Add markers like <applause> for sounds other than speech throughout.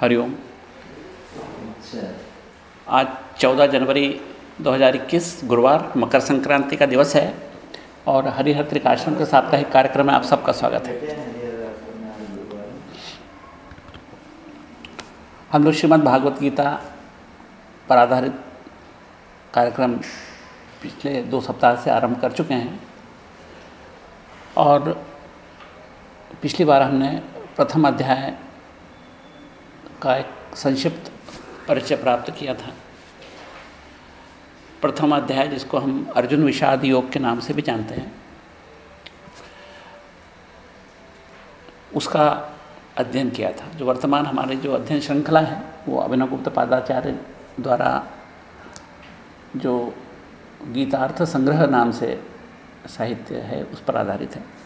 हरिओम आज 14 जनवरी 2021 गुरुवार, मकर संक्रांति का दिवस है और हरिहर त्रिकाश्रम के साप्ताहिक कार्यक्रम में आप सबका स्वागत है। हम लोग श्रीमद् भागवत गीता पर आधारित कार्यक्रम पिछले दो सप्ताह से आरंभ कर चुके हैं और पिछली बार हमने प्रथम अध्याय का एक संक्षिप्त परिचय प्राप्त किया था। प्रथम अध्याय, जिसको हम अर्जुन विषाद योग के नाम से भी जानते हैं, उसका अध्ययन किया था। जो वर्तमान हमारी जो अध्ययन श्रृंखला है, वो अभिनव गुप्त पादाचार्य द्वारा जो गीतार्थ संग्रह नाम से साहित्य है, उस पर आधारित है।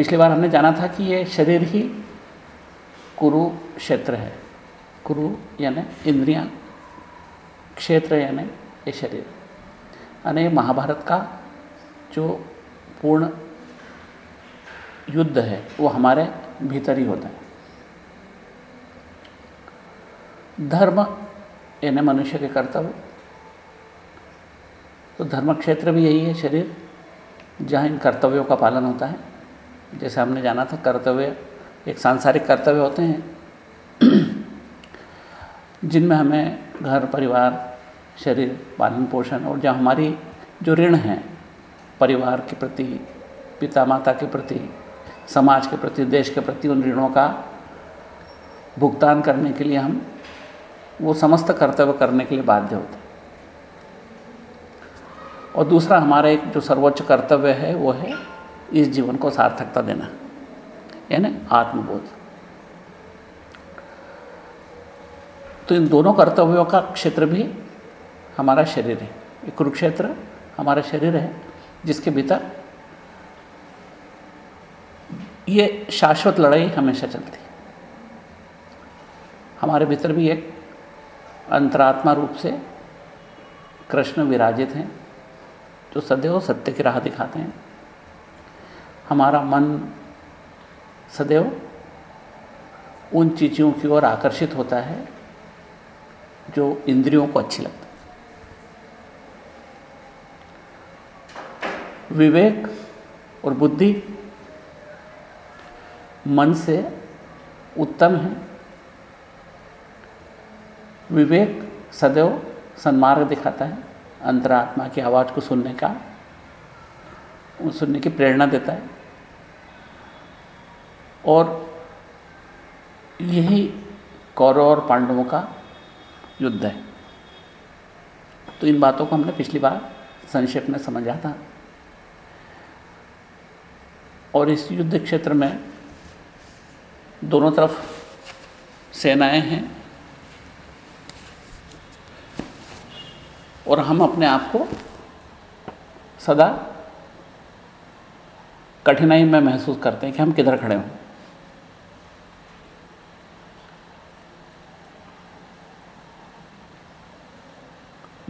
पिछली बार हमने जाना था कि ये शरीर ही कुरु क्षेत्र है। कुरु यानी इंद्रियाँ, क्षेत्र यानी ये शरीर। यानी महाभारत का जो पूर्ण युद्ध है, वो हमारे भीतर ही होता है। धर्म यानी मनुष्य के कर्तव्य। तो धर्म क्षेत्र भी यही है शरीर, जहाँ इन कर्तव्यों का पालन होता है। जैसे हमने जाना था, कर्तव्य, एक सांसारिक कर्तव्य होते हैं। <clears throat> जिनमें हमें घर, परिवार, शरीर, पालन पोषण और जहाँ हमारी जो ऋण हैं, परिवार के प्रति पिता माता के प्रति, समाज के प्रति, देश के प्रति, उन ऋणों का भुगतान करने के लिए हम वो समस्त कर्तव्य करने के लिए बाध्य होते हैं। और दूसरा हमारा एक जो सर्वोच्च कर्तव्य है, वो है इस जीवन को सार्थकता देना, यानी आत्मबोध। तो इन दोनों कर्तव्यों का क्षेत्र भी हमारा शरीर है। ये कुरुक्षेत्र हमारा शरीर है, जिसके भीतर ये शाश्वत लड़ाई हमेशा चलती है। हमारे भीतर भी एक अंतरात्मा रूप से कृष्ण विराजित हैं, जो सदैव सत्य की राह दिखाते हैं। हमारा मन सदैव उन चीज़ों की ओर आकर्षित होता है, जो इंद्रियों को अच्छी लगती विवेक और बुद्धि मन से उत्तम है। विवेक सदैव सन्मार्ग दिखाता है, अंतरात्मा की आवाज़ को सुनने का, सुनने की प्रेरणा देता है। और यही कौरव और पांडवों का युद्ध है। तो इन बातों को हमने पिछली बार संक्षेप में समझा था। और इस युद्ध क्षेत्र में दोनों तरफ़ सेनाएँ हैं और हम अपने आप को सदा कठिनाई में महसूस करते हैं कि हम किधर खड़े हों।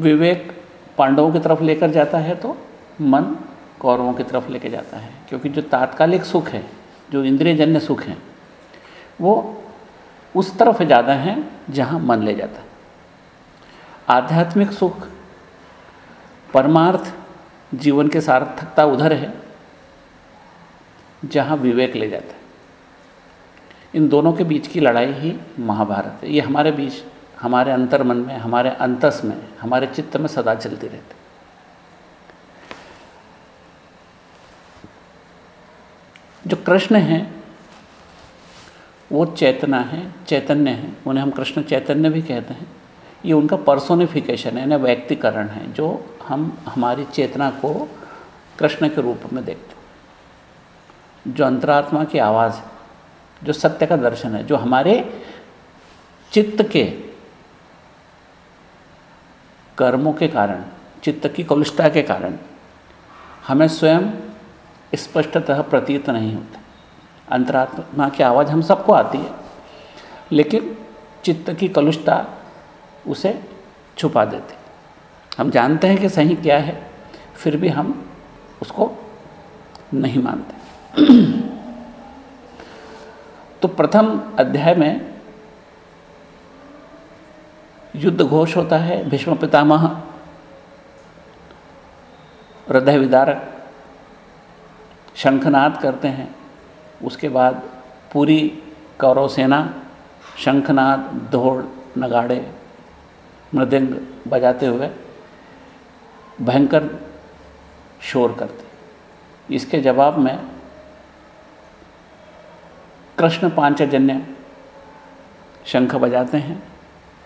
विवेक पांडवों की तरफ़ लेकर जाता है तो मन कौरवों की तरफ़ लेकर जाता है, क्योंकि जो तात्कालिक सुख है, जो इंद्रियजन्य सुख है, वो उस तरफ़ ज़्यादा हैं जहाँ मन ले जाता है। आध्यात्मिक सुख, परमार्थ जीवन के सार्थकता उधर है, जहाँ विवेक ले जाता है। इन दोनों के बीच की लड़ाई ही महाभारत है। ये हमारे बीच हमारे अंतर मन में, हमारे अंतस में, हमारे चित्त में सदा चलती रहती। जो कृष्ण हैं, वो चेतना है, चैतन्य है, उन्हें हम कृष्ण चैतन्य भी कहते हैं। ये उनका पर्सोनिफिकेशन है यानी व्यक्तिकरण है, जो हम, हमारी चेतना को कृष्ण के रूप में देखते हैं। जो अंतरात्मा की आवाज़ है, जो सत्य का दर्शन है, जो हमारे चित्त के कर्मों के कारण, चित्त की कलुषता के कारण, हमें स्वयं स्पष्टतः प्रतीत नहीं होता। अंतरात्मा की आवाज़ हम सबको आती है, लेकिन चित्त की कलुषता उसे छुपा देती हम जानते हैं कि सही क्या है, फिर भी हम उसको नहीं मानते। <clears throat> तो प्रथम अध्याय में युद्ध घोष होता है, भीष्म पितामह, हृदय विदारक, शंखनाद करते हैं। उसके बाद पूरी कौरव सेना शंखनाद दौड़ नगाड़े, मृदंग बजाते हुए भयंकर शोर करते इसके जवाब में कृष्ण पांचजन्य शंख बजाते हैं,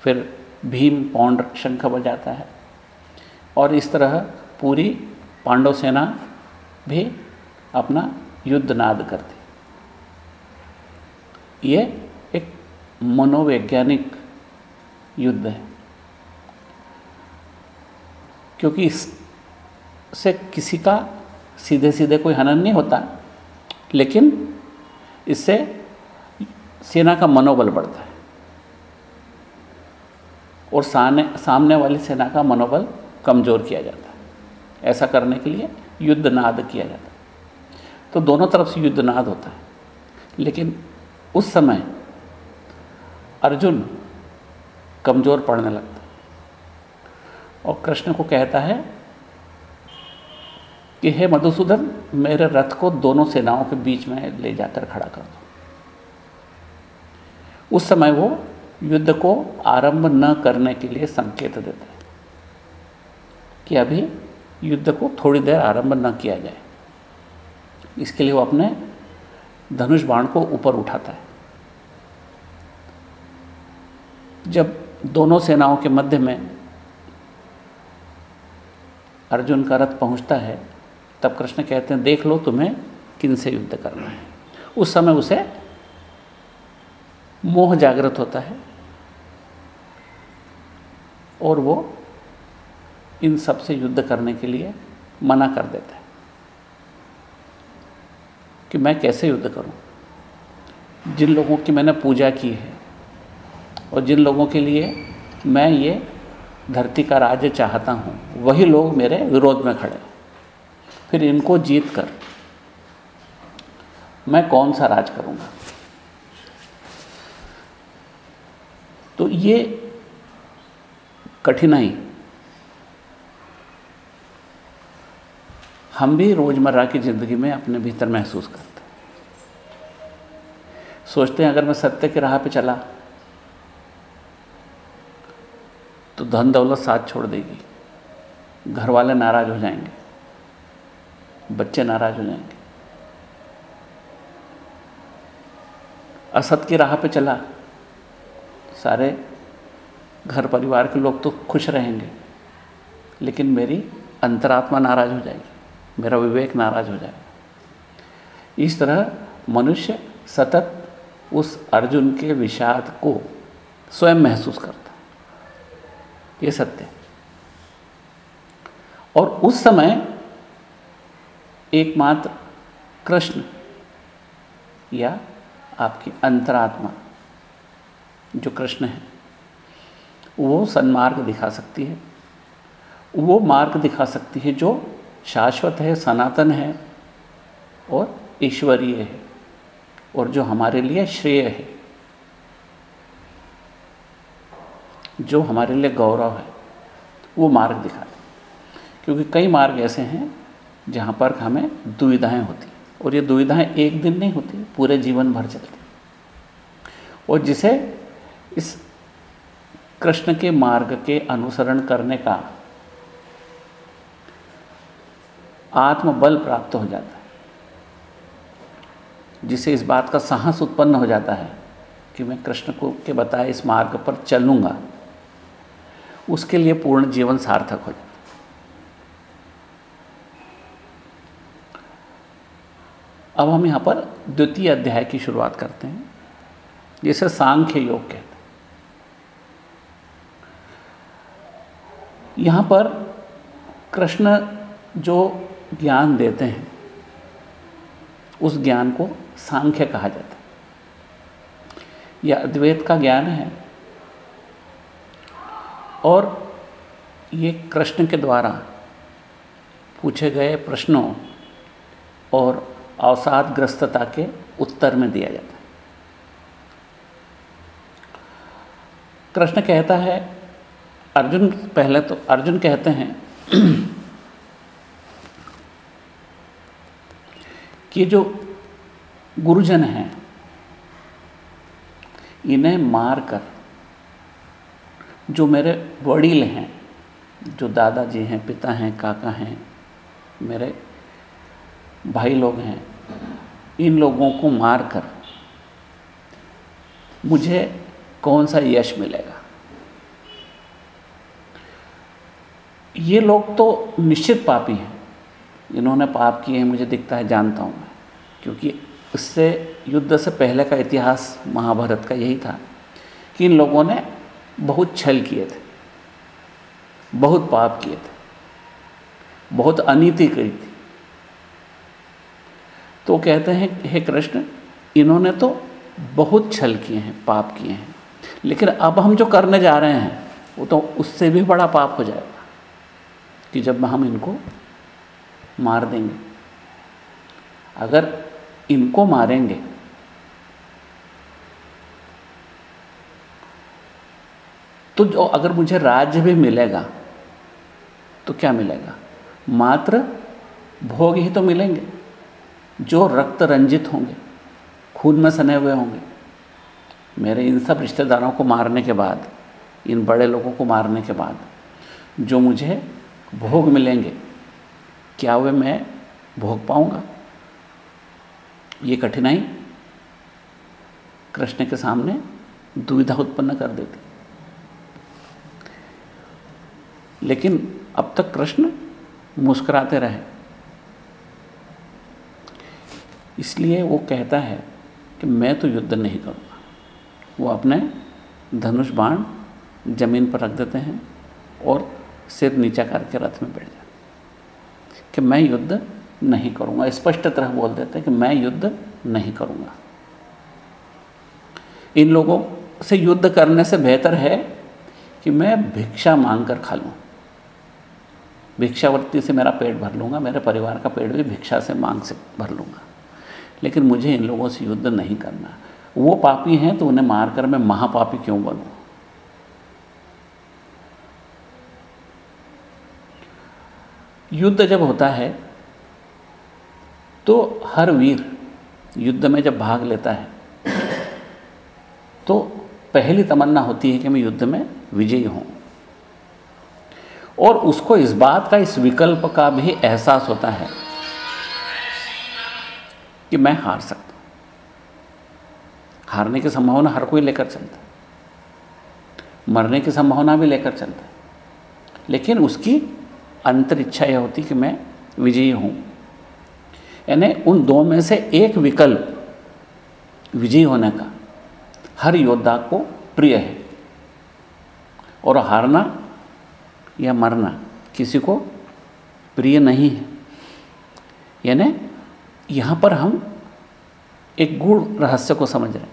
फिर भीम पौंड शंख बजाता है। और इस तरह पूरी पांडव सेना भी अपना युद्ध नाद करती ये एक मनोवैज्ञानिक युद्ध है। क्योंकि इससे किसी का सीधे सीधे कोई हनन नहीं होता, लेकिन इससे सेना का मनोबल बढ़ता है। और सामने सामने वाली सेना का मनोबल कमज़ोर किया जाता है। ऐसा करने के लिए युद्ध नाद किया जाता है। तो दोनों तरफ़ से युद्ध नाद होता है। लेकिन उस समय अर्जुन कमज़ोर पड़ने लगता है और कृष्ण को कहता है कि, हे मधुसूदन, मेरे रथ को दोनों सेनाओं के बीच में ले जाकर खड़ा कर दो। उस समय वो युद्ध को आरंभ न करने के लिए संकेत देता है कि अभी युद्ध को थोड़ी देर आरंभ न किया जाए। इसके लिए वो अपने धनुष बाण को ऊपर उठाता है। जब दोनों सेनाओं के मध्य में अर्जुन का रथ पहुँचता है, तब कृष्ण कहते हैं, देख लो तुम्हें किन से युद्ध करना है। उस समय उसे मोह जागृत होता है। और वो इन सबसे युद्ध करने के लिए मना कर देता है कि मैं कैसे युद्ध करूँ? जिन लोगों की मैंने पूजा की है और जिन लोगों के लिए मैं ये धरती का राज्य चाहता हूँ, वही लोग मेरे विरोध में खड़े फिर इनको जीत कर मैं कौन सा राज करूँगा? तो ये कठिनाई। हम भी रोज़मर्रा की ज़िंदगी में अपने भीतर महसूस करते हैं। सोचते हैं, अगर मैं सत्य की राह पे चला तो धन दौलत साथ छोड़ देगी। घर वाले नाराज़ हो जाएँगे। बच्चे नाराज़ हो जाएँगे। असत की राह पे चला, सारे घर परिवार के लोग तो खुश रहेंगे, लेकिन मेरी अंतरात्मा नाराज़ हो जाएगी, मेरा विवेक नाराज़ हो जाएगा। इस तरह मनुष्य सतत उस अर्जुन के विषाद को स्वयं महसूस करता ये सत्य और उस समय एकमात्र कृष्ण या आपकी अंतरात्मा, जो कृष्ण है वो सन्मार्ग दिखा सकती है। वो मार्ग दिखा सकती है जो शाश्वत है, सनातन है और ईश्वरीय है और जो हमारे लिए श्रेय है। जो हमारे लिए गौरव है, वो मार्ग दिखा दिखाते क्योंकि कई मार्ग ऐसे हैं जहाँ पर हमें दुविधाएँ होती और ये दुविधाएँ एक दिन नहीं होती, पूरे जीवन भर चलती और जिसे इस कृष्ण के मार्ग के अनुसरण करने का आत्मबल प्राप्त हो जाता है। जिसे इस बात का साहस उत्पन्न हो जाता है कि मैं कृष्ण को के बताए इस मार्ग पर चलूँगा, उसके लिए पूर्ण जीवन सार्थक हो जाता अब हम यहाँ पर द्वितीय अध्याय की शुरुआत करते हैं। जिसे सांख्य योग कहते हैं। यहाँ पर कृष्ण जो ज्ञान देते हैं, उस ज्ञान को सांख्य कहा जाता है। यह अद्वैत का ज्ञान है और ये कृष्ण के द्वारा पूछे गए प्रश्नों और अवसादग्रस्तता के उत्तर में दिया जाता है। कृष्ण कहता है अर्जुन, पहले तो अर्जुन कहते हैं <clears throat> कि जो गुरुजन हैं, इन्हें मार कर जो मेरे वड़ील हैं, जो दादाजी हैं, पिता हैं, काका हैं, मेरे भाई लोग हैं, इन लोगों को मार कर मुझे कौन सा यश मिलेगा? ये लोग तो निश्चित पापी हैं। इन्होंने पाप किए हैं, मुझे दिखता है, जानता हूँ मैं। क्योंकि इससे युद्ध से पहले का इतिहास महाभारत का यही था कि इन लोगों ने बहुत छल किए थे, बहुत पाप किए थे, बहुत अनीति करी थी। तो कहते हैं, हे कृष्ण, इन्होंने तो बहुत छल किए हैं, पाप किए हैं। लेकिन अब हम जो करने जा रहे हैं, वो तो उससे भी बड़ा पाप हो जाएगा। कि जब हम इनको मार देंगे, अगर इनको मारेंगे तो जो अगर मुझे राज्य भी मिलेगा तो क्या मिलेगा? मात्र भोग ही तो मिलेंगे, जो रक्त रंजित होंगे, खून में सने हुए होंगे। मेरे इन सब रिश्तेदारों को मारने के बाद, इन बड़े लोगों को मारने के बाद, जो मुझे भोग मिलेंगे, क्या वे मैं भोग पाऊँगा? ये कठिनाई कृष्ण के सामने दुविधा उत्पन्न कर देती। लेकिन अब तक कृष्ण मुस्कुराते रहे। इसलिए वो कहता है कि मैं तो युद्ध नहीं करूँगा। वो अपने धनुष बाण ज़मीन पर रख देते हैं और सिर नीचा करके रथ में बैठ जाते कि मैं युद्ध नहीं करूँगा। स्पष्ट तरह बोल देते कि मैं युद्ध नहीं करूँगा। इन लोगों से युद्ध करने से बेहतर है कि मैं भिक्षा मांग कर खा लूँ। भिक्षावृत्ति से मेरा पेट भर लूँगा, मेरे परिवार का पेट भी भिक्षा से मांग से भर लूँगा। लेकिन मुझे इन लोगों से युद्ध नहीं करना। वो पापी हैं तो उन्हें मारकर मैं महापापी क्यों बनूं? युद्ध जब होता है तो हर वीर युद्ध में जब भाग लेता है तो पहली तमन्ना होती है कि मैं युद्ध में विजयी हूँ। और उसको इस बात का, इस विकल्प का भी एहसास होता है कि मैं हार सकता हूँ। हारने की संभावना हर कोई लेकर चलता है। मरने की संभावना भी लेकर चलता है। लेकिन उसकी अंतर इच्छा यह होती कि मैं विजयी हूँ। यानी उन दो में से एक विकल्प विजयी होने का हर योद्धा को प्रिय है। और हारना या मरना किसी को प्रिय नहीं है। यानी यहाँ पर हम एक गुण रहस्य को समझ रहे हैं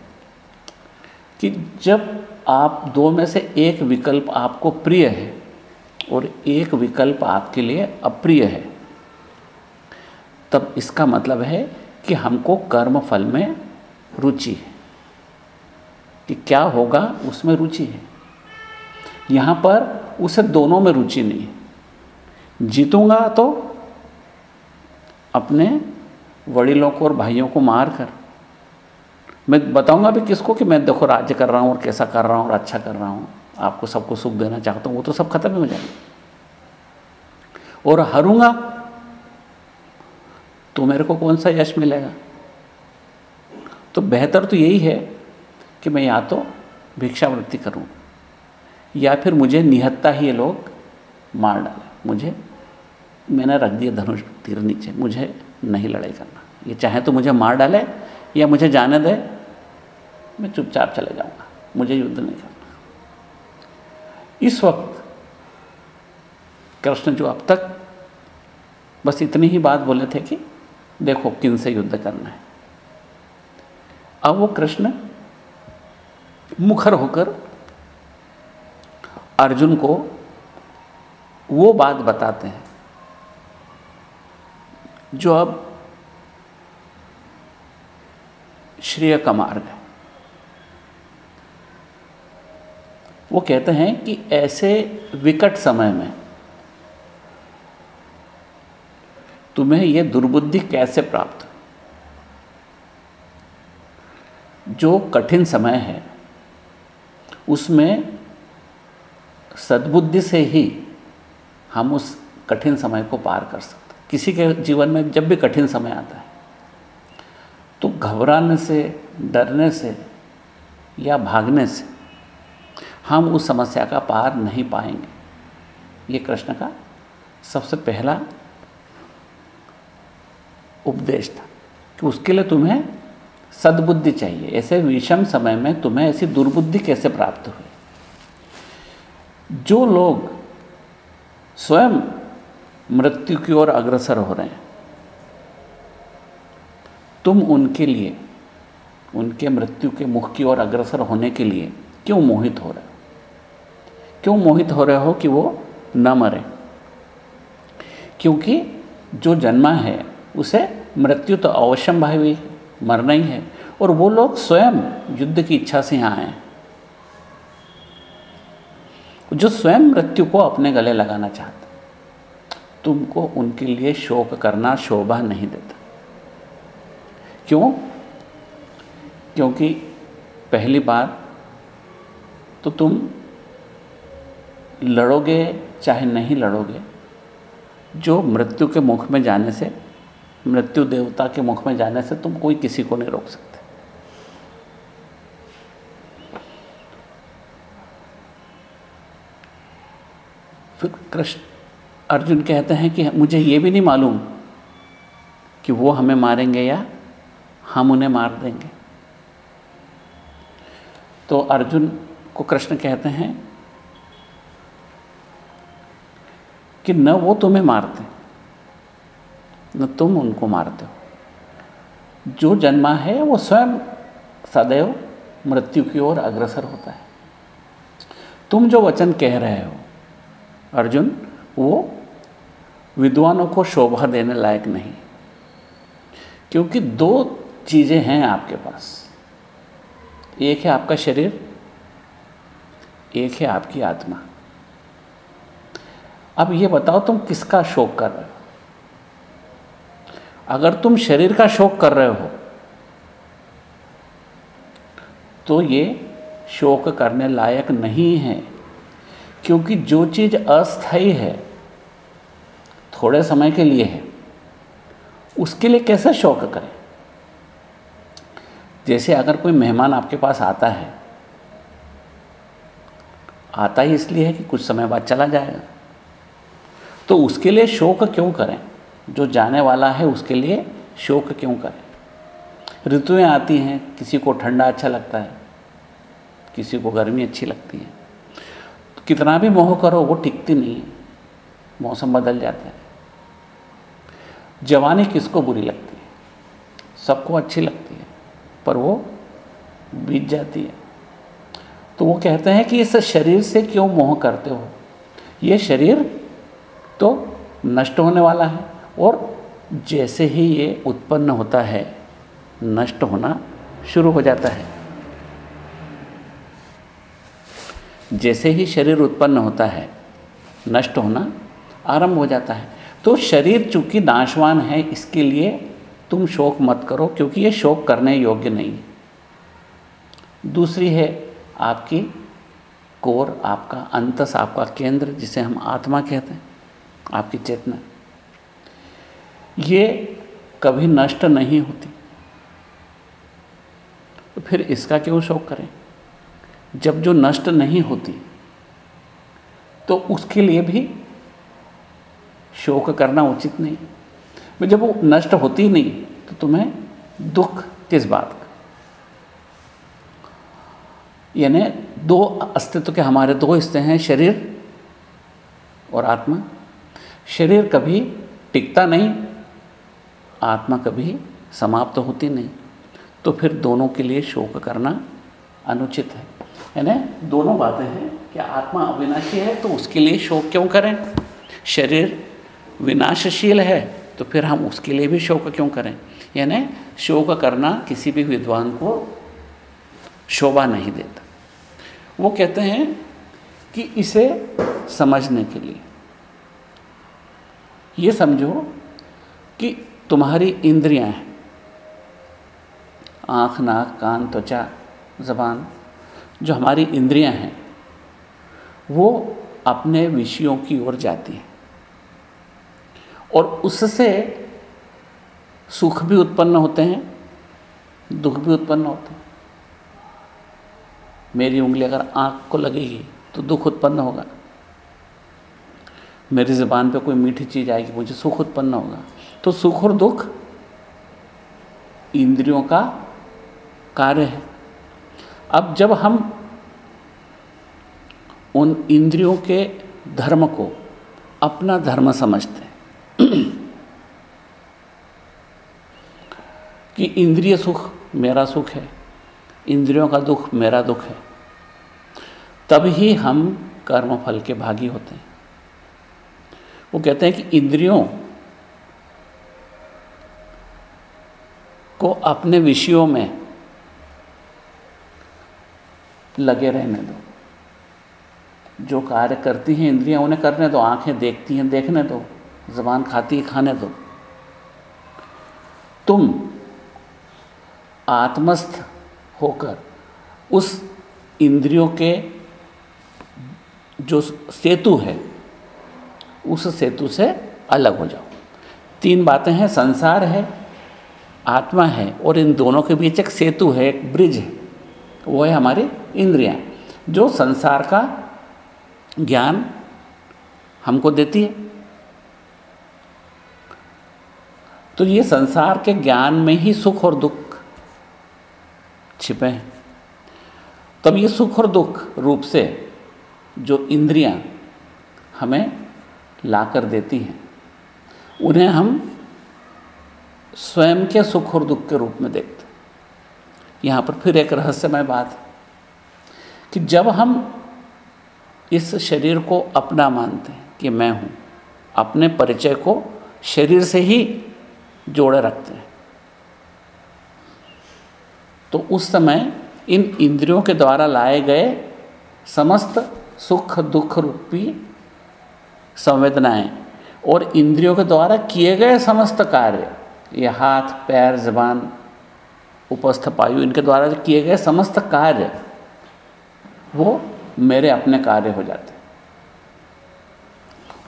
कि जब आप दो में से एक विकल्प आपको प्रिय है और एक विकल्प आपके लिए अप्रिय है। तब इसका मतलब है कि हमको कर्म फल में रुचि है। कि क्या होगा, उसमें रुचि है। यहाँ पर उसे दोनों में रुचि नहीं है। जीतूँगा तो अपने वड़ीलों को और भाइयों को मार कर मैं बताऊँगा भी किसको कि मैं देखो राज्य कर रहा हूँ और कैसा कर रहा हूँ और अच्छा कर रहा हूँ। आपको सबको सुख देना चाहता हूँ, वो तो सब खत्म ही हो जाएँगे। और हरूँगा तो मेरे को कौन सा यश मिलेगा? तो बेहतर तो यही है कि मैं या तो भिक्षावृत्ति करूँ, या फिर मुझे निहत्ता ही ये लोग मार डालें। मुझे, मैंने रख दिया धनुष तीर नीचे, मुझे नहीं लड़ाई करना। ये चाहे तो मुझे मार डाले, या मुझे जाने दे, मैं चुपचाप चले जाऊँगा, मुझे युद्ध नहीं करना। इस वक्त, कृष्ण जो अब तक बस इतनी ही बात बोले थे कि देखो किन से युद्ध करना है। अब वो कृष्ण मुखर होकर अर्जुन को वो बात बताते हैं, जो अब श्रेय का मार्ग है। वो कहते हैं कि ऐसे विकट समय में तुम्हें यह दुर्बुद्धि कैसे प्राप्त जो कठिन समय है, उसमें सद्बुद्धि से ही हम उस कठिन समय को पार कर सकते किसी के जीवन में जब भी कठिन समय आता है तो घबराने से, डरने से या भागने से हम उस समस्या का पार नहीं पाएँगे। ये कृष्ण का सबसे पहला उपदेश था कि उसके लिए तुम्हें सद्बुद्धि चाहिए। ऐसे विषम समय में तुम्हें ऐसी दुर्बुद्धि कैसे प्राप्त हुई? जो लोग स्वयं मृत्यु की ओर अग्रसर हो रहे हैं, तुम उनके लिए, उनके मृत्यु के मुख की ओर अग्रसर होने के लिए क्यों मोहित हो रहे क्यों मोहित हो रहे हो कि वो न मरे? क्योंकि जो जन्मा है, उसे मृत्यु तो अवश्यम भावी मरना ही है। और वो लोग स्वयं युद्ध की इच्छा से यहाँ आए। जो स्वयं मृत्यु को अपने गले लगाना चाहते तुमको उनके लिए शोक करना शोभा नहीं देता। क्यों? क्योंकि पहली बार तो तुम लड़ोगे चाहे नहीं लड़ोगे, जो मृत्यु के मुख में जाने से, मृत्यु देवता के मुख में जाने से तुम कोई किसी को नहीं रोक सकते। फिर कृष्ण, अर्जुन कहते हैं कि मुझे ये भी नहीं मालूम कि वो हमें मारेंगे या हम उन्हें मार देंगे। तो अर्जुन को कृष्ण कहते हैं कि न वो तुम्हें मारते, न तुम उनको मारते हो। जो जन्मा है, वो स्वयं सदैव मृत्यु की ओर अग्रसर होता है। तुम जो वचन कह रहे हो, अर्जुन, वो विद्वानों को शोभा देने लायक नहीं, क्योंकि दो चीज़ें हैं आपके पास। एक है आपका शरीर, एक है आपकी आत्मा। अब ये बताओ तुम किसका शोक कर रहे हो? अगर तुम शरीर का शोक कर रहे हो तो ये शोक करने लायक नहीं है, क्योंकि जो चीज़ अस्थाई है, थोड़े समय के लिए है, उसके लिए कैसे शौक करें? जैसे अगर कोई मेहमान आपके पास आता है, आता ही इसलिए है कि कुछ समय बाद चला जाएगा। तो उसके लिए शोक क्यों करें? जो जाने वाला है, उसके लिए शोक क्यों करें? ऋतुएँ आती हैं, किसी को ठंडा अच्छा लगता है, किसी को गर्मी अच्छी लगती है। तो कितना भी मोह करो, वो टिकती नहीं है। मौसम बदल जाता है। जवानी किसको बुरी लगती है? सबको अच्छी लगती है, पर वो बीत जाती है। तो वो कहते हैं कि इस शरीर से क्यों मोह करते हो? ये शरीर तो नष्ट होने वाला है। और जैसे ही ये उत्पन्न होता है, नष्ट होना शुरू हो जाता है। जैसे ही शरीर उत्पन्न होता है, नष्ट होना आरंभ हो जाता है। तो शरीर चूँकि नाशवान है, इसके लिए तुम शोक मत करो, क्योंकि ये शोक करने योग्य नहीं है। दूसरी है आपकी कोर, आपका अंतस, आपका केंद्र, जिसे हम आत्मा कहते हैं। आपकी चेतना। ये कभी नष्ट नहीं होती। तो फिर इसका क्यों शोक करें? जब जो नष्ट नहीं होती तो उसके लिए भी शोक करना उचित नहीं। जब वो नष्ट होती नहीं तो तुम्हें दुख किस बात का? यानी दो अस्तित्व के हमारे दो हिस्से हैं, शरीर और आत्मा। शरीर कभी टिकता नहीं, आत्मा कभी समाप्त तो होती नहीं। तो फिर दोनों के लिए शोक करना अनुचित है। यानी दोनों बातें हैं कि आत्मा अविनाशी है तो उसके लिए शोक क्यों करें? शरीर विनाशशील है तो फिर हम उसके लिए भी शोक क्यों करें? यानी शोक करना किसी भी विद्वान को शोभा नहीं देता। वो कहते हैं कि इसे समझने के लिए ये समझो कि तुम्हारी इंद्रियाँ हैं। आँख, नाक, कान, त्वचा, जबान, जो हमारी इंद्रियाँ हैं, वो अपने विषयों की ओर जाती हैं। और उससे सुख भी उत्पन्न होते हैं, दुख भी उत्पन्न होते हैं। मेरी उंगली अगर आँख को लगेगी तो दुख उत्पन्न होगा। मेरी ज़बान पे कोई मीठी चीज़ आएगी, मुझे सुख उत्पन्न होगा। तो सुख और दुख इंद्रियों का कार्य है। अब जब हम उन इंद्रियों के धर्म को अपना धर्म समझते हैं, कि इंद्रिय सुख मेरा सुख है, इंद्रियों का दुख मेरा दुख है तभी हम कर्म फल के भागी होते हैं। वो कहते हैं कि इंद्रियों को अपने विषयों में लगे रहने दो। जो कार्य करती हैं इंद्रियाँ, उन्हें करने दो, आँखें देखती हैं, देखने दो, जबान खाती है, खाने दो। तुम आत्मस्थ होकर उस इंद्रियों के जो सेतु है उस सेतु से अलग हो जाओ। तीन बातें हैं, संसार है, आत्मा है, और इन दोनों के बीच एक सेतु है, एक ब्रिज है। वो है हमारी इंद्रियाँ, जो संसार का ज्ञान हमको देती है। तो ये संसार के ज्ञान में ही सुख और दुख छिपे हैं। तब ये सुख और दुख रूप से जो इंद्रियाँ हमें लाकर देती हैं। उन्हें हम स्वयं के सुख और दुख के रूप में देखते यहाँ पर फिर एक रहस्यमय बात है कि जब हम इस शरीर को अपना मानते हैं कि मैं हूँ, अपने परिचय को शरीर से ही जोड़े रखते हैं तो उस समय इन इंद्रियों के द्वारा लाए गए समस्त सुख दुख रूपी संवेदनाएँ और इंद्रियों के द्वारा किए गए समस्त कार्य, ये हाथ, पैर, जबान, उपस्थ पायु, इनके द्वारा किए गए समस्त कार्य, वो मेरे अपने कार्य हो जाते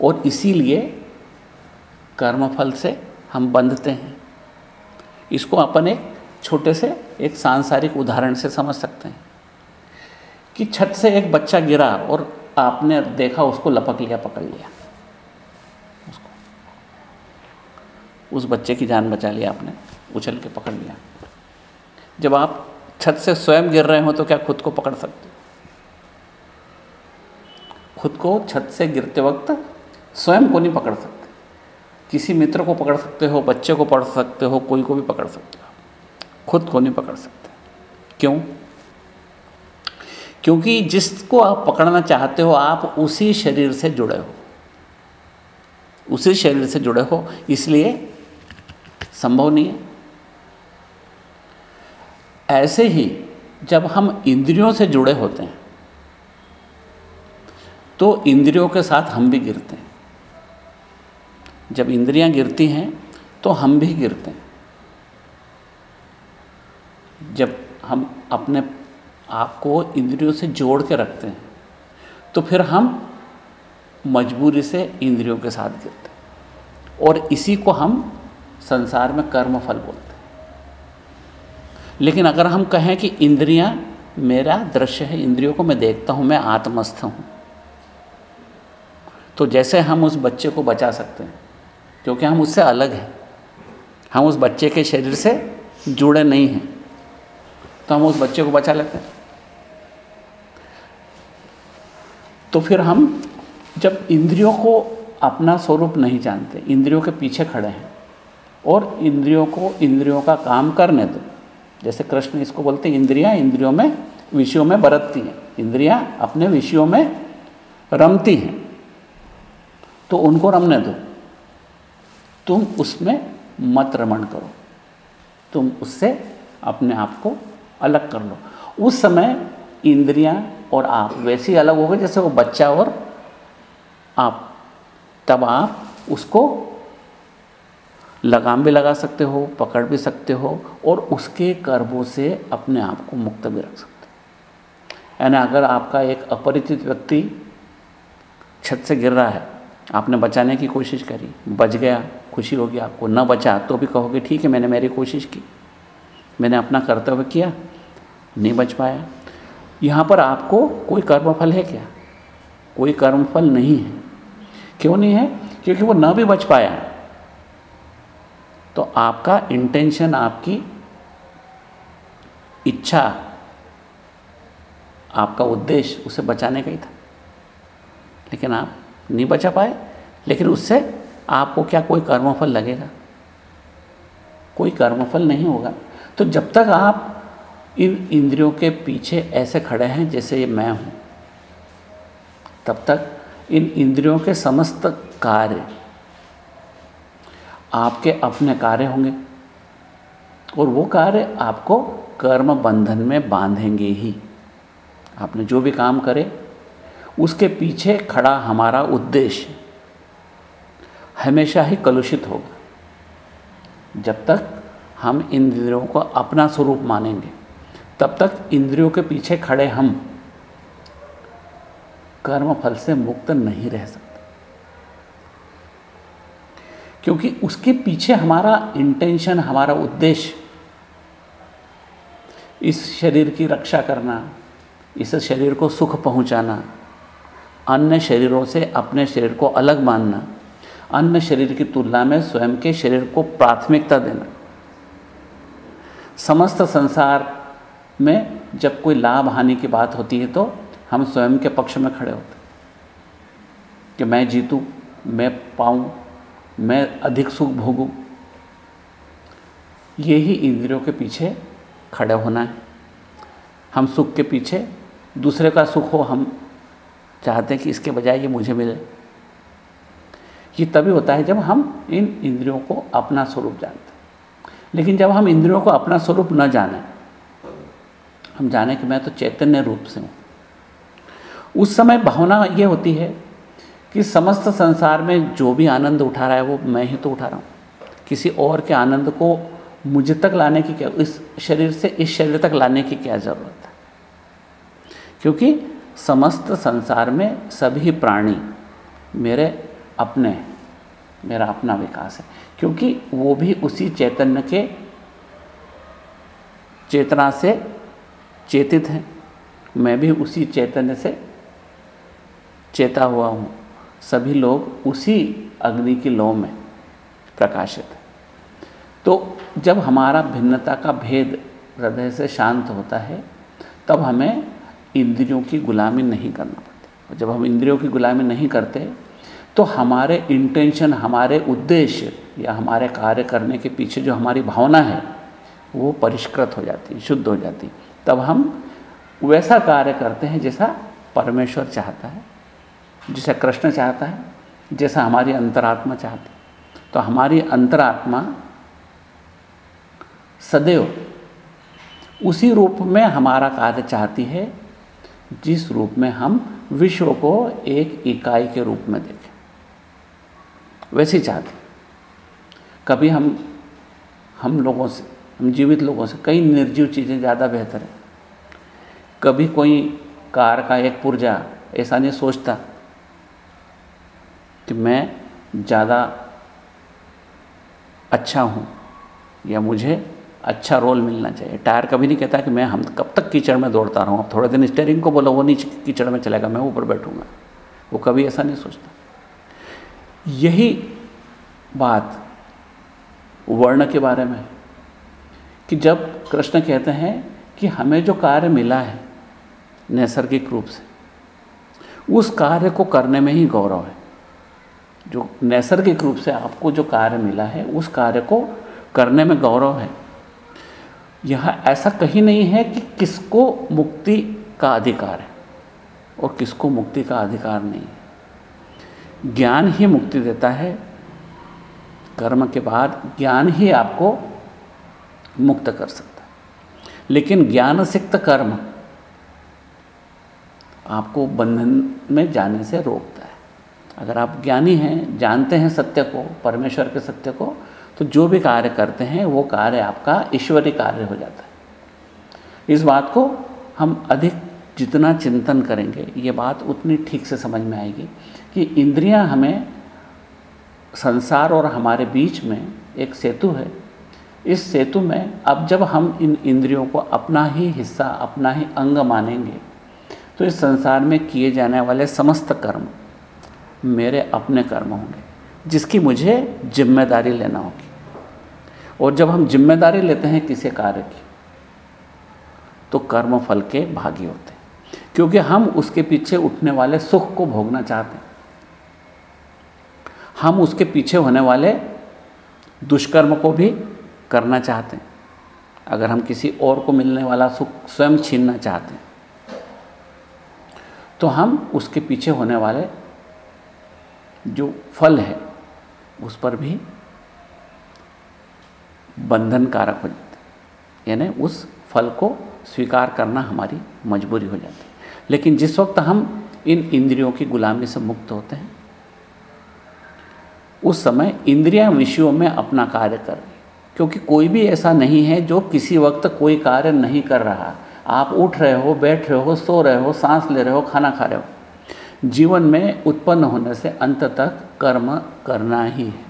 और इसीलिए कर्मफल से हम बंधते हैं। इसको अपन एक छोटे से एक सांसारिक उदाहरण से समझ सकते हैं कि छत से एक बच्चा गिरा और आपने देखा उसको लपक लिया, पकड़ लिया। उस बच्चे की जान बचा लिया आपने, उछल के पकड़ लिया। जब आप छत से स्वयं गिर रहे हो तो क्या खुद को पकड़ सकते खुद को छत से गिरते वक्त स्वयं को नहीं पकड़ सकते। किसी मित्र को पकड़ सकते हो, बच्चे को पकड़ सकते हो, कोई को भी पकड़ सकते हो। खुद को नहीं पकड़ सकते। क्यों? क्योंकि जिसको आप पकड़ना चाहते हो, आप उसी शरीर से जुड़े हो। उसी शरीर से जुड़े हो, इसलिए संभव नहीं है। ऐसे ही जब हम इंद्रियों से जुड़े होते हैं तो इंद्रियों के साथ हम भी गिरते हैं। जब इंद्रियाँ गिरती हैं तो हम भी गिरते हैं। जब हम अपने आप को इंद्रियों से जोड़ के रखते हैं तो फिर हम मजबूरी से इंद्रियों के साथ गिरते हैं। और इसी को हम संसार में कर्म फल बोलते हैं। लेकिन अगर हम कहें कि इंद्रियाँ मेरा दृश्य है, इंद्रियों को मैं देखता हूँ, मैं आत्मस्थ हूँ तो जैसे हम उस बच्चे को बचा सकते हैं क्योंकि हम उससे अलग हैं। हम उस बच्चे के शरीर से जुड़े नहीं हैं तो हम उस बच्चे को बचा लेते हैं। तो फिर हम जब इंद्रियों को अपना स्वरूप नहीं जानते, इंद्रियों के पीछे खड़े हैं और इंद्रियों को, इंद्रियों का काम करने दो। जैसे कृष्ण इसको बोलते हैं, इंद्रियाँ इंद्रियों में, विषयों में बरतती हैं। इंद्रियाँ अपने विषयों में रमती हैं। तो उनको रमने दो। तुम उसमें मत रमण करो। तुम उससे अपने आप को अलग कर लो। उस समय इंद्रियाँ और आप वैसे ही अलग हो गए जैसे वो बच्चा और आप, तब आप उसको लगाम भी लगा सकते हो, पकड़ भी सकते हो और उसके कर्मों से अपने आप को मुक्त भी रख सकते हो। यानी अगर आपका एक अपरिचित व्यक्ति छत से गिर रहा है, आपने बचाने की कोशिश करी, बच गया, खुशी होगी आपको, न बचा तो भी कहोगे, ठीक है, मैंने मेरी कोशिश की, मैंने अपना कर्तव्य किया, नहीं बच पाया। यहाँ पर आपको कोई कर्मफल है क्या? कोई कर्मफल नहीं है। क्यों नहीं है? क्योंकि वो न भी बच पाया। तो आपका इंटेंशन आपकी इच्छा, आपका उद्देश्य उसे बचाने का ही था। लेकिन आप नहीं बचा पाए, लेकिन उससे आपको क्या कोई कर्मफल लगेगा? कोई कर्मफल नहीं होगा। तो जब तक आप इन इंद्रियों के पीछे ऐसे खड़े हैं जैसे ये मैं हूँ, तब तक इन इंद्रियों के समस्त कार्य आपके अपने कार्य होंगे। और वो कार्य आपको कर्म बंधन में बांधेंगे ही। आपने जो भी काम करे, उसके पीछे खड़ा हमारा उद्देश्य हमेशा ही कलुषित होगा। जब तक हम इंद्रियों को अपना स्वरूप मानेंगे, तब तक इंद्रियों के पीछे खड़े हम कर्म फल से मुक्त नहीं रह सकते। क्योंकि उसके पीछे हमारा इंटेंशन हमारा उद्देश्य। इस शरीर की रक्षा करना, इस शरीर को सुख पहुंचाना, अन्य शरीरों से अपने शरीर को अलग मानना, अन्य शरीर की तुलना में स्वयं के शरीर को प्राथमिकता देना। समस्त संसार में जब कोई लाभ हानि की बात होती है तो हम स्वयं के पक्ष में खड़े होते कि मैं जीतूं, मैं पाऊँ मैं अधिक सुख भोगूं। ये ही इंद्रियों के पीछे खड़े होना है। हम सुख के पीछे दूसरे का सुख हो, हम चाहते हैं कि इसके बजाय ये मुझे मिले। ये तभी होता है जब हम इन इंद्रियों को अपना स्वरूप जानते हैं। लेकिन जब हम इंद्रियों को अपना स्वरूप न जाने, हम जाने कि मैं तो चैतन्य रूप से हूँ। उस समय भावना ये होती है कि समस्त संसार में जो भी आनंद उठा रहा है वो मैं ही तो उठा रहा हूँ। किसी और के आनंद को मुझे तक लाने की क्या इस शरीर से इस शरीर तक लाने की क्या ज़रूरत है? क्योंकि समस्त संसार में सभी प्राणी मेरे अपने मेरा अपना विकास है। क्योंकि वो भी उसी चैतन्य के चेतना से चेतित हैं। मैं भी उसी चैतन्य से चेता हुआ हूँ। सभी लोग उसी अग्नि की लौ में प्रकाशित है। तो जब हमारा भिन्नता का भेद हृदय से शांत होता है, तब हमें इंद्रियों की गुलामी नहीं करना पड़ती। जब हम इंद्रियों की गुलामी नहीं करते तो हमारे इंटेंशन हमारे उद्देश्य या हमारे कार्य करने के पीछे जो हमारी भावना है, वो परिष्कृत हो जाती शुद्ध हो जाती तब हम वैसा कार्य करते हैं जैसा परमेश्वर चाहता है। जैसा कृष्ण चाहता है, जैसा हमारी अंतरात्मा चाहती तो हमारी अंतरात्मा सदैव उसी रूप में हमारा कार्य चाहती है, जिस रूप में हम विश्व को एक इकाई के रूप में देखें। वैसे चाहते कभी हम हम लोगों से, हम जीवित लोगों से कई निर्जीव चीज़ें ज़्यादा बेहतर है। कभी कोई कार का एक पुर्जा, ऐसा नहीं सोचता कि मैं ज़्यादा अच्छा हूँ या मुझे अच्छा रोल मिलना चाहिए। टायर कभी नहीं कहता कि मैं हम कब तक कीचड़ में दौड़ता रहूँ। अब थोड़े दिन स्टेयरिंग को बोलो, वो नीचे कीचड़ में चलेगा, मैं ऊपर बैठूँगा। वो कभी ऐसा नहीं सोचता। यही बात वर्ण के बारे में कि जब कृष्ण कहते हैं कि हमें जो कार्य मिला है नैसर्गिक रूप से, उस कार्य को करने में ही गौरव है। जो नैसर्गिक रूप से आपको जो कार्य मिला है, उस कार्य को करने में गौरव है। यह ऐसा कहीं नहीं है कि किसको मुक्ति का अधिकार है और किसको मुक्ति का अधिकार नहीं है। ज्ञान ही मुक्ति देता है। कर्म के बाद ज्ञान ही आपको मुक्त कर सकता है। लेकिन ज्ञान सिक्त कर्म आपको बंधन में जाने से रोकता है। अगर आप ज्ञानी हैं, जानते हैं सत्य को, परमेश्वर के सत्य को तो जो भी कार्य करते हैं, वो कार्य आपका ईश्वरीय कार्य हो जाता है। इस बात को हम अधिक जितना चिंतन करेंगे, ये बात उतनी ठीक से समझ में आएगी कि इंद्रियाँ हमें संसार और हमारे बीच में एक सेतु है। इस सेतु में अब जब हम इन इंद्रियों को अपना ही हिस्सा, अपना ही अंग मानेंगे तो इस संसार में किए जाने वाले समस्त कर्म मेरे अपने कर्म होंगे, जिसकी मुझे ज़िम्मेदारी लेना होगी। और जब हम ज़िम्मेदारी लेते हैं किसी कार्य की तो कर्म फल के भागी होते हैं, क्योंकि हम उसके पीछे उठने वाले सुख को भोगना चाहते हैं। हम उसके पीछे होने वाले दुष्कर्म को भी करना चाहते हैं। अगर हम किसी और को मिलने वाला सुख स्वयं छीनना चाहते हैं तो हम उसके पीछे होने वाले जो फल है, उस पर भी बंधन कारक हो जाते यानी उस फल को स्वीकार करना हमारी मजबूरी हो जाती है। लेकिन जिस वक्त हम इन इंद्रियों की गुलामी से मुक्त होते हैं, उस समय इंद्रियाँ विषयों में अपना कार्य कर रही क्योंकि कोई भी ऐसा नहीं है जो किसी वक्त कोई कार्य नहीं कर रहा। आप उठ रहे हो, बैठ रहे हो, सो रहे हो, सांस ले रहे हो, खाना खा रहे हो। जीवन में उत्पन्न होने से अंत तक कर्म करना ही है।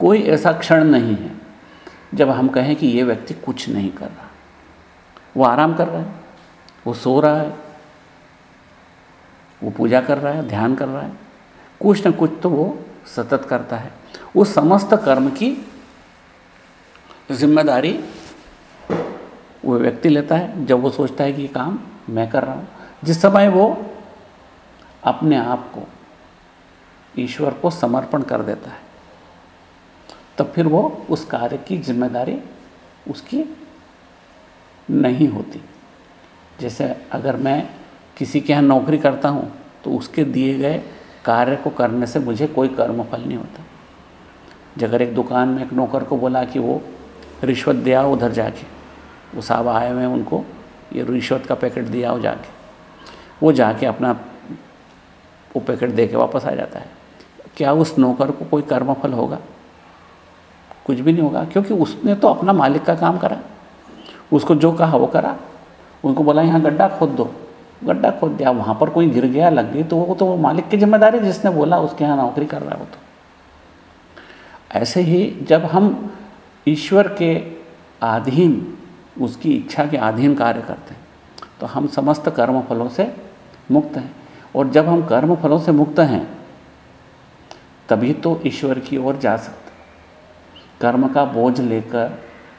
कोई ऐसा क्षण नहीं है जब हम कहें कि ये व्यक्ति कुछ नहीं कर रहा। वो आराम कर रहा है, वो सो रहा है, वो पूजा कर रहा है, ध्यान कर रहा है। कुछ न कुछ तो वो सतत करता है। वो समस्त कर्म की ज़िम्मेदारी वो व्यक्ति लेता है। जब वो सोचता है कि ये काम मैं कर रहा हूँ, जिस समय वो अपने आप को ईश्वर को समर्पण कर देता है तब फिर वो उस कार्य की ज़िम्मेदारी उसकी नहीं होती। जैसे अगर मैं किसी के यहाँ नौकरी करता हूँ तो उसके दिए गए कार्य को करने से मुझे कोई कर्म फल नहीं होता। अगर एक दुकान में एक नौकर को बोला कि वो रिश्वत दिया उधर जाके, वो साहब आए हुए उनको, ये रिश्वत का पैकेट दिया हो जाके। वो जाके अपना वो पैकेट दे के वापस आ जाता है। क्या उस नौकर को कोई कर्मफल होगा? कुछ भी नहीं होगा, क्योंकि उसने तो अपना मालिक का काम करा। उसको जो कहा वो करा। उनको बोला, यहाँ गड्ढा खोद दो। गड्ढा खोद दिया। वहाँ पर कोई गिर गया, लग गई तो वो तो वो मालिक की ज़िम्मेदारी जिसने बोला, उसके यहाँ नौकरी कर रहा है वो तो। ऐसे ही जब हम ईश्वर के अधीन उसकी इच्छा के अधीन कार्य करते हैं तो हम समस्त कर्म फलों से मुक्त हैं। और जब हम कर्म फलों से मुक्त हैं, तभी तो ईश्वर की ओर जा सकते कर्म का बोझ लेकर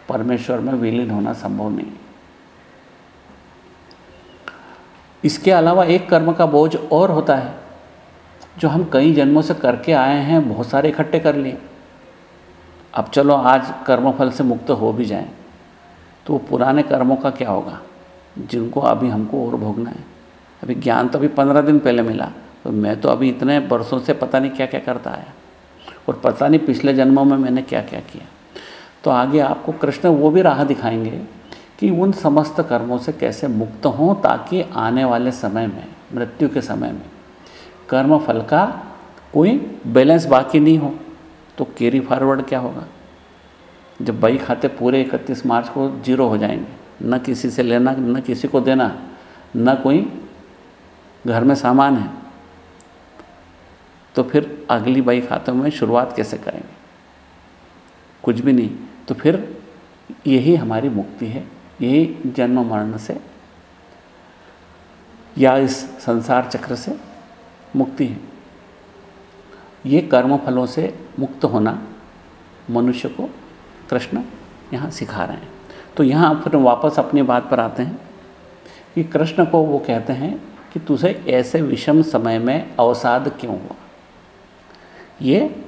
परमेश्वर में विलीन होना संभव नहीं इसके अलावा एक कर्म का बोझ और होता है, जो हम कई जन्मों से करके आए हैं, बहुत सारे इकट्ठे कर लिए। अब चलो आज कर्मफल से मुक्त हो भी जाएँ तो पुराने कर्मों का क्या होगा, जिनको अभी हमको और भोगना है। अभी ज्ञान तो अभी पंद्रह दिन पहले मिला तो मैं तो अभी इतने बरसों से पता नहीं क्या क्या करता आया। और पता नहीं पिछले जन्मों में मैंने क्या क्या। किया तो आगे आपको कृष्ण वो भी राह दिखाएँगे कि उन समस्त कर्मों से कैसे मुक्त हों ताकि आने वाले समय में, मृत्यु के समय में कर्म फल का कोई बैलेंस बाकी नहीं हो तो कैरी फॉरवर्ड क्या होगा? जब बही खाते पूरे इकतीस मार्च को ज़ीरो हो जाएँगे, न किसी से लेना, न किसी को देना, न कोई घर में सामान है तो फिर अगली बाई खातों में शुरुआत कैसे करेंगे? कुछ भी नहीं तो फिर यही हमारी मुक्ति है, यही जन्म मरण से या इस संसार चक्र से मुक्ति है। ये कर्म फलों से मुक्त होना मनुष्य को कृष्ण यहाँ सिखा रहे हैं। तो यहाँ फिर वापस अपनी बात पर आते हैं कि कृष्ण को वो कहते हैं कि तुझे ऐसे विषम समय में अवसाद क्यों हुआ? ये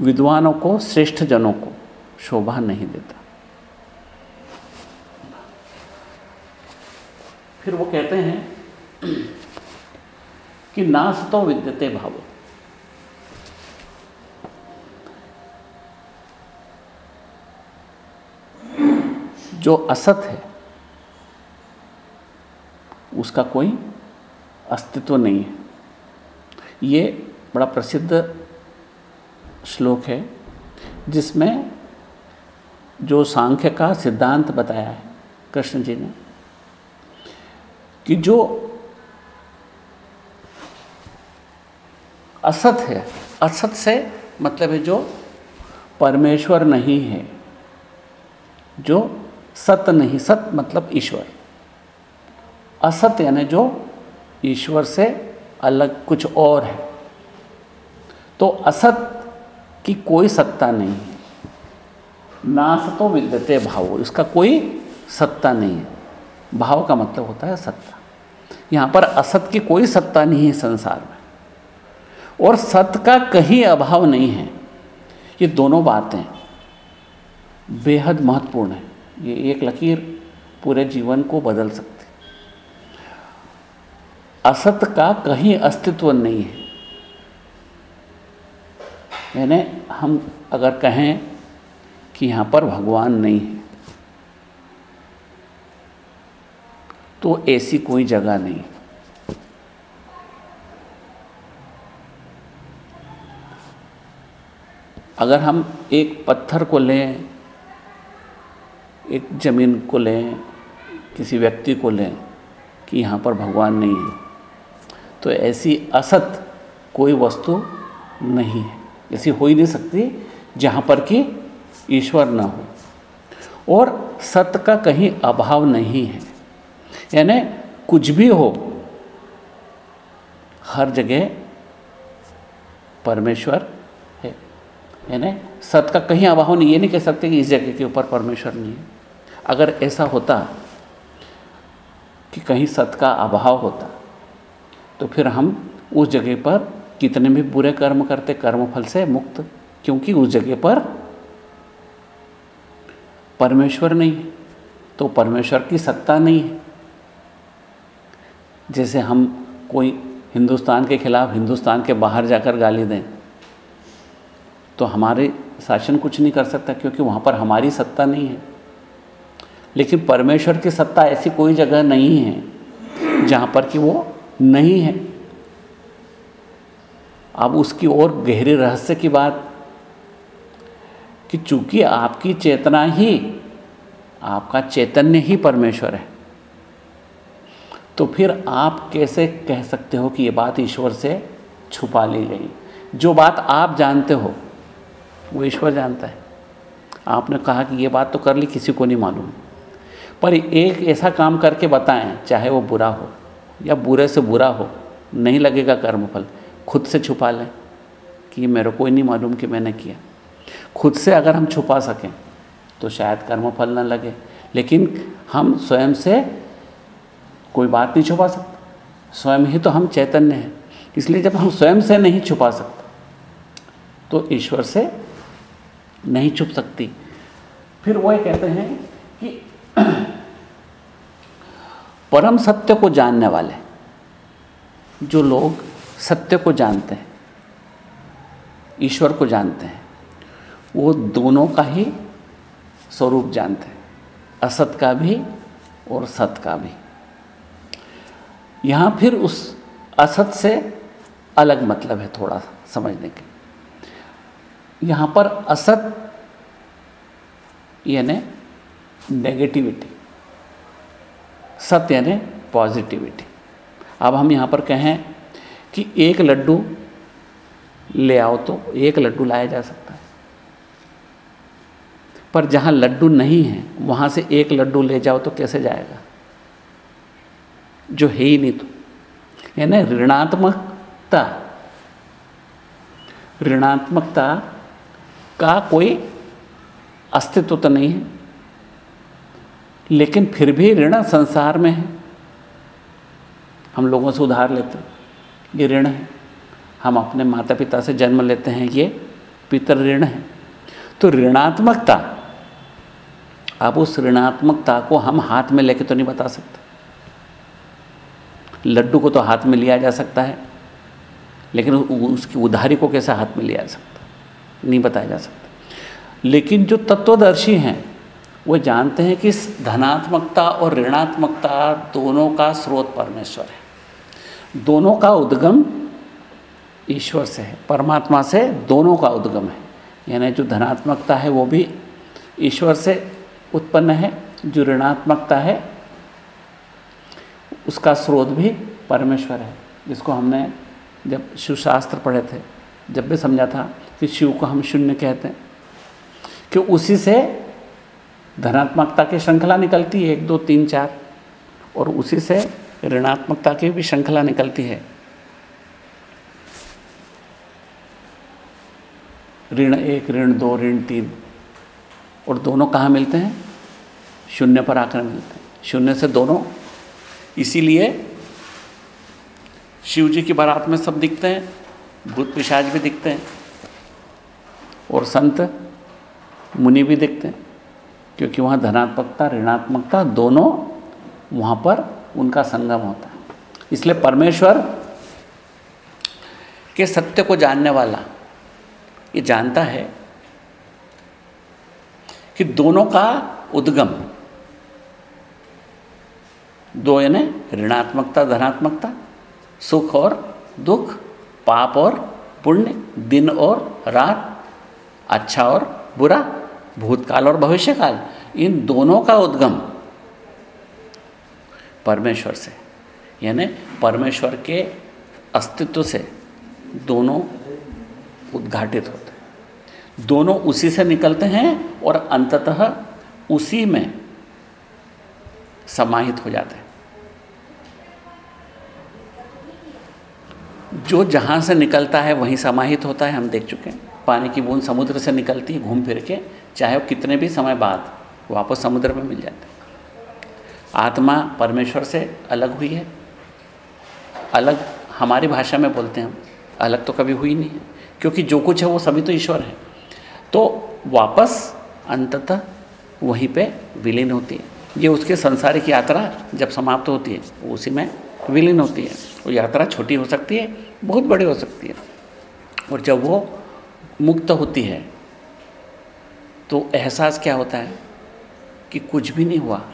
विद्वानों को, श्रेष्ठ जनों को शोभा नहीं देता। फिर वो कहते हैं कि नास तो विद्यते भाव। जो असत है, उसका कोई अस्तित्व नहीं है। ये बड़ा प्रसिद्ध श्लोक है, जिसमें जो सांख्य का सिद्धांत बताया है, कृष्ण जी ने, कि जो असत है, असत से मतलब है जो परमेश्वर नहीं है, जो सत नहीं, सत मतलब ईश्वर। असत यानी जो ईश्वर से अलग कुछ और है। तो असत की कोई सत्ता नहीं है। नासतो विद्यते भाव, इसका कोई सत्ता नहीं है। भाव का मतलब होता है सत्ता। यहाँ पर असत की कोई सत्ता नहीं है संसार में। और सत्य का कहीं अभाव नहीं है। ये दोनों बातें बेहद महत्वपूर्ण है। ये एक लकीर पूरे जीवन को बदल सकती असत का कहीं अस्तित्व नहीं है। यानी हम अगर कहें कि यहाँ पर भगवान नहीं है तो ऐसी कोई जगह नहीं। अगर हम एक पत्थर को लें, एक ज़मीन को लें, किसी व्यक्ति को लें कि यहाँ पर भगवान नहीं है तो ऐसी असत कोई वस्तु नहीं है। ऐसी हो ही नहीं सकती जहाँ पर कि ईश्वर न हो। और सत्य का कहीं अभाव नहीं है। यानी कुछ भी हो, हर जगह परमेश्वर है। यानी सत्य का कहीं अभाव नहीं, ये नहीं कह सकते कि इस जगह के ऊपर परमेश्वर नहीं है। अगर ऐसा होता कि कहीं सत्य का अभाव होता तो फिर हम उस जगह पर कितने भी बुरे कर्म करते, कर्मफल से मुक्त, क्योंकि उस जगह पर परमेश्वर नहीं है। तो परमेश्वर की सत्ता नहीं है। जैसे हम कोई हिंदुस्तान के खिलाफ हिंदुस्तान के बाहर जाकर गाली दें तो हमारे शासन कुछ नहीं कर सकता, क्योंकि वहाँ पर हमारी सत्ता नहीं है। लेकिन परमेश्वर की सत्ता ऐसी कोई जगह नहीं है जहाँ पर कि वो नहीं है। अब उसकी और गहरे रहस्य की बात कि चूँकि आपकी चेतना ही, आपका चैतन्य ही परमेश्वर है तो फिर आप कैसे कह सकते हो कि ये बात ईश्वर से छुपा ली गई? जो बात आप जानते हो, वो ईश्वर जानता है। आपने कहा कि ये बात तो कर ली, किसी को नहीं मालूम। पर एक ऐसा काम करके बताएँ, चाहे वो बुरा हो। या बुरे से बुरा हो, नहीं लगेगा कर्मफल, खुद से छुपा लें कि मेरे को ही नहीं मालूम कि मैंने किया। खुद से अगर हम छुपा सकें तो शायद कर्मफल न लगे। लेकिन हम स्वयं से कोई बात नहीं छुपा सकते। स्वयं ही तो हम चैतन्य हैं। इसलिए जब हम स्वयं से नहीं छुपा सकते तो ईश्वर से नहीं छुप सकती। फिर वो कहते हैं कि परम सत्य को जानने वाले जो लोग सत्य को जानते हैं, ईश्वर को जानते हैं, वो दोनों का ही स्वरूप जानते हैं। असत का भी और सत का भी। यहाँ फिर उस असत से अलग मतलब है थोड़ा समझने के यहाँ पर असत यानी नेगेटिविटी सत्य यानी पॉजिटिविटी अब हम यहाँ पर कहें कि एक लड्डू ले आओ तो एक लड्डू लाया जा सकता है। पर जहाँ लड्डू नहीं है, वहाँ से एक लड्डू ले जाओ तो कैसे जाएगा? जो है ही नहीं तो। यानी ऋणात्मकता ऋणात्मकता का कोई अस्तित्व तो नहीं है। लेकिन फिर भी ऋण संसार में है। हम लोगों से उधार लेते हैं। ये ऋण है। हम अपने माता पिता से जन्म लेते हैं। ये पितर ऋण है। तो ऋणात्मकता, अब उस ऋणात्मकता को हम हाथ में लेके तो नहीं बता सकते। लड्डू को तो हाथ में लिया जा सकता है, लेकिन उसकी उधारी को कैसे हाथ में लिया जा सकता नहीं बताया जा सकता। लेकिन जो तत्वदर्शी हैं वो जानते हैं कि धनात्मकता और ऋणात्मकता दोनों का स्रोत परमेश्वर है। दोनों का उद्गम ईश्वर से है, परमात्मा से दोनों का उद्गम है। यानी जो धनात्मकता है वो भी ईश्वर से उत्पन्न है, जो ऋणात्मकता है, उसका स्रोत भी परमेश्वर है, जिसको हमने जब शिवशास्त्र पढ़े थे, जब भी समझा था कि शिव को हम शून्य कहते हैं, कि उसी से धनात्मकता की श्रृंखला निकलती है, एक, दो, तीन, चार, और उसी से ऋणात्मकता की भी श्रृंखला निकलती है। ऋण एक, ऋण दो, ऋण तीन, और दोनों कहाँ मिलते हैं? शून्य पर आकर मिलते हैं। शून्य से दोनों, इसीलिए शिव जी की बारात में सब दिखते हैं, भूत पिशाच भी दिखते हैं, और संत मुनि भी दिखते हैं। क्योंकि वहाँ धनात्मकता, ऋणात्मकता दोनों वहाँ पर उनका संगम होता है। इसलिए परमेश्वर के सत्य को जानने वाला ये जानता है कि दोनों का उद्गम, दो यानी ऋणात्मकता, धनात्मकता, सुख और दुख, पाप और पुण्य, दिन और रात अच्छा और बुरा भूतकाल और भविष्यकाल, इन दोनों का उद्गम परमेश्वर से, यानी परमेश्वर के अस्तित्व से दोनों उद्घाटित होते हैं। दोनों उसी से निकलते हैं और अंततः उसी में समाहित हो जाते हैं। जो जहाँ से निकलता है, वहीं समाहित होता है, हम देख चुके हैं। पानी की बूंद समुद्र से निकलती है, घूम फिर के चाहे वो कितने भी समय बाद वापस समुद्र में मिल जाते आत्मा परमेश्वर से अलग हुई है। अलग हमारी भाषा में बोलते हैं हम। अलग तो कभी हुई नहीं है, क्योंकि जो कुछ है वो सभी तो ईश्वर है। तो वापस अंततः वहीं पे विलीन होती है। ये उसके संसारिक यात्रा जब समाप्त होती है उसी में विलीन होती है। वो यात्रा छोटी हो सकती है, बहुत बड़ी हो सकती है। और जब वो मुक्त होती है तो एहसास क्या होता है? कि कुछ भी नहीं हुआ।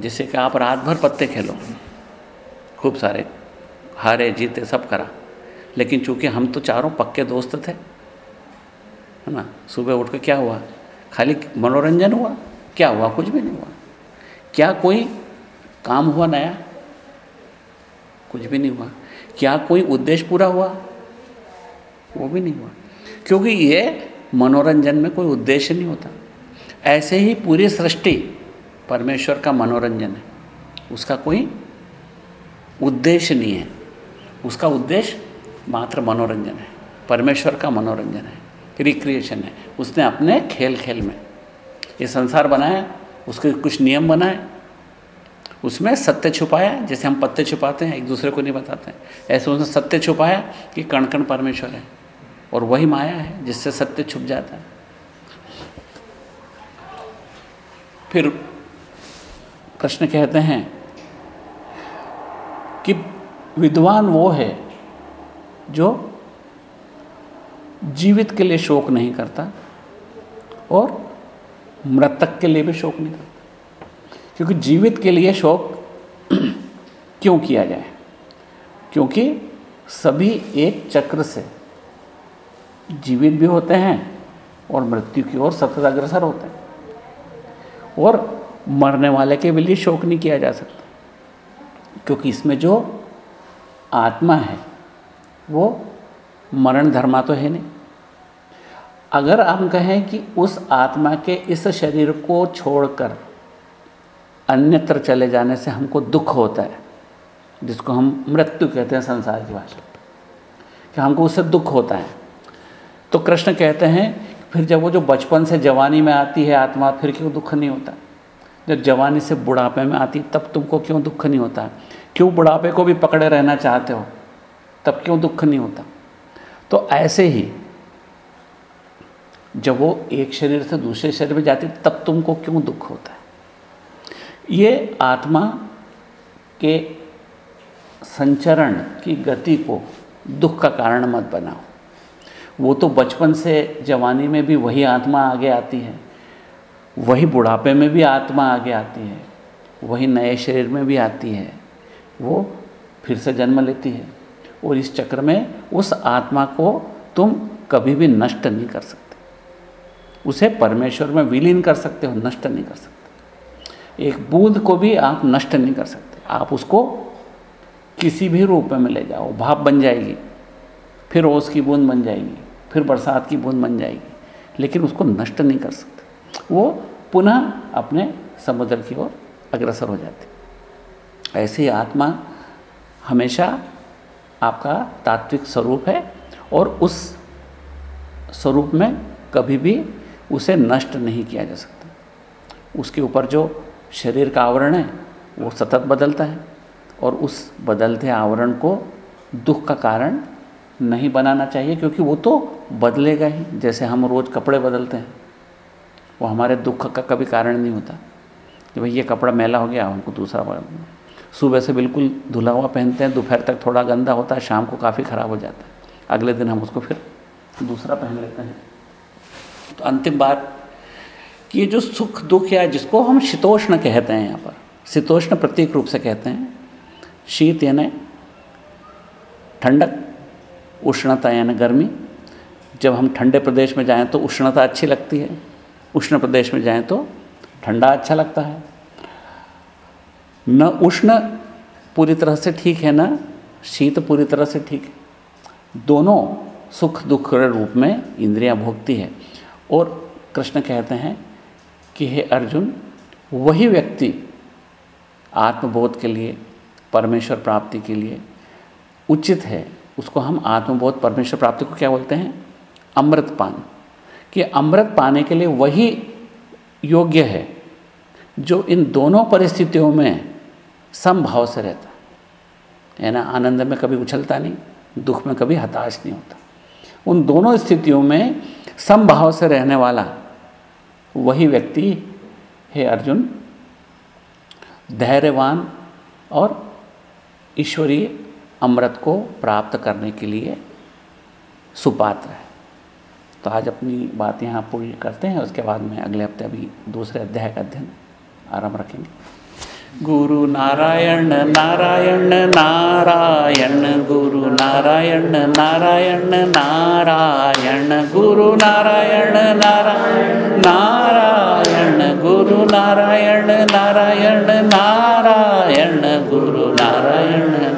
जैसे कि आप रात भर पत्ते खेलो। खूब सारे हारे, जीते, सब करा। लेकिन चूँकि हम तो चारों पक्के दोस्त थे, है ना? सुबह उठ कर क्या हुआ? खाली मनोरंजन हुआ? क्या हुआ? कुछ भी नहीं हुआ। क्या कोई काम हुआ नया? कुछ भी नहीं हुआ। क्या कोई उद्देश्य पूरा हुआ? वो भी नहीं हुआ। क्योंकि ये मनोरंजन में कोई उद्देश्य नहीं होता। ऐसे ही पूरी सृष्टि परमेश्वर का मनोरंजन है। उसका कोई उद्देश्य नहीं है। उसका उद्देश्य मात्र मनोरंजन है। परमेश्वर का मनोरंजन है। रिक्रिएशन है। उसने अपने खेल खेल में ये संसार बनाया, उसके कुछ नियम बनाए, उसमें सत्य छुपाया, जैसे हम पत्ते छुपाते हैं, एक दूसरे को नहीं बताते। ऐसे उसने सत्य छुपाया कि कण कण परमेश्वर है। और वही माया है जिससे सत्य छुप जाता है। फिर कृष्ण कहते हैं कि विद्वान वो है जो जीवित के लिए शोक नहीं करता और मृतक के लिए भी शोक नहीं करता। क्योंकि जीवित के लिए शोक <clears throat> क्यों किया जाए? क्योंकि सभी एक चक्र से जीवित भी होते हैं और मृत्यु की ओर सतत अग्रसर होते हैं। और मरने वाले के लिए शोक नहीं किया जा सकता, क्योंकि इसमें जो आत्मा है, वो मरण धर्मा तो है नहीं। अगर हम कहें कि उस आत्मा के इस शरीर को छोड़कर अन्यत्र चले जाने से हमको दुख होता है, जिसको हम मृत्यु कहते हैं संसार की भाषा कि हमको उससे दुख होता है तो कृष्ण कहते हैं, फिर जब वो जो बचपन से जवानी में आती है आत्मा, फिर क्यों दुख नहीं होता? जब जवानी से बुढ़ापे में आती, तब तुमको क्यों दुख नहीं होता? है क्यों बुढ़ापे को भी पकड़े रहना चाहते हो? तब क्यों दुख नहीं होता? तो ऐसे ही, जब वो एक शरीर से दूसरे शरीर में जाती, तब तुमको क्यों दुख होता है? ये आत्मा के संचरण की गति को दुख का कारण मत बनाओ। वो तो बचपन से जवानी में भी वही आत्मा आगे आती है, वही बुढ़ापे में भी आत्मा आगे आती है, वही नए शरीर में भी आती है, वो फिर से जन्म लेती है। और इस चक्र में उस आत्मा को तुम कभी भी नष्ट नहीं कर सकते। उसे परमेश्वर में विलीन कर सकते हो, नष्ट नहीं कर सकते। एक बूंद को भी आप नष्ट नहीं कर सकते। आप उसको किसी भी रूप में ले जाओ, भाप बन जाएगी, फिर ओस की बूंद बन जाएगी। फिर बरसात की बूंद बन जाएगी। लेकिन उसको नष्ट नहीं कर सकते। वो पुनः अपने समुद्र की ओर अग्रसर हो जाती ऐसे ही आत्मा हमेशा आपका तात्विक स्वरूप है और उस स्वरूप में कभी भी उसे नष्ट नहीं किया जा सकता। उसके ऊपर जो शरीर का आवरण है, वो सतत बदलता है और उस बदलते आवरण को दुख का कारण नहीं बनाना चाहिए, क्योंकि वो तो बदलेगा ही। जैसे हम रोज़ कपड़े बदलते हैं, वो हमारे दुख का कभी कारण नहीं होता। कि भाई ये कपड़ा मैला हो गया, हमको दूसरा बदलना सुबह से बिल्कुल धुला हुआ पहनते हैं, दोपहर तक थोड़ा गंदा होता है, शाम को काफ़ी ख़राब हो जाता है। अगले दिन हम उसको फिर दूसरा पहन लेते हैं। तो अंतिम बात, कि ये जो सुख दुख या जिसको हम शीतोष्ण कहते हैं यहाँ पर, शीतोष्ण प्रतीक रूप से कहते हैं, शीत यानी ठंडक। उष्णता यानी गर्मी। जब हम ठंडे प्रदेश में जाएँ तो उष्णता अच्छी लगती है। उष्ण प्रदेश में जाएँ तो ठंडा अच्छा लगता है। न उष्ण पूरी तरह से ठीक है, न शीत पूरी तरह से ठीक है। दोनों सुख दुख रूप में इंद्रियाँ भोगती है। और कृष्ण कहते हैं कि हे अर्जुन, वही व्यक्ति आत्मबोध के लिए, परमेश्वर प्राप्ति के लिए उचित है। उसको हम आत्मबोध परमेश्वर प्राप्ति को क्या बोलते हैं? अमृत पान। कि अमृत पाने के लिए वही योग्य है, जो इन दोनों परिस्थितियों में समभाव से रहता। है ना? आनंद में कभी उछलता नहीं, दुख में कभी हताश नहीं होता। उन दोनों स्थितियों में समभाव से रहने वाला वही व्यक्ति है अर्जुन, धैर्यवान और ईश्वरीय अमृत को प्राप्त करने के लिए सुपात्र है। तो आज अपनी बात यहाँ पूरी करते हैं, उसके बाद में अगले हफ़्ते अभी दूसरे अध्याय का अध्ययन आरंभ रखेंगे। गुरु नारायण नारायण नारायण, गुरु नारायण नारायण नारायण, गुरु नारायण नारायण नारायण, गुरु नारायण नारायण नारायण, गुरु नारायण।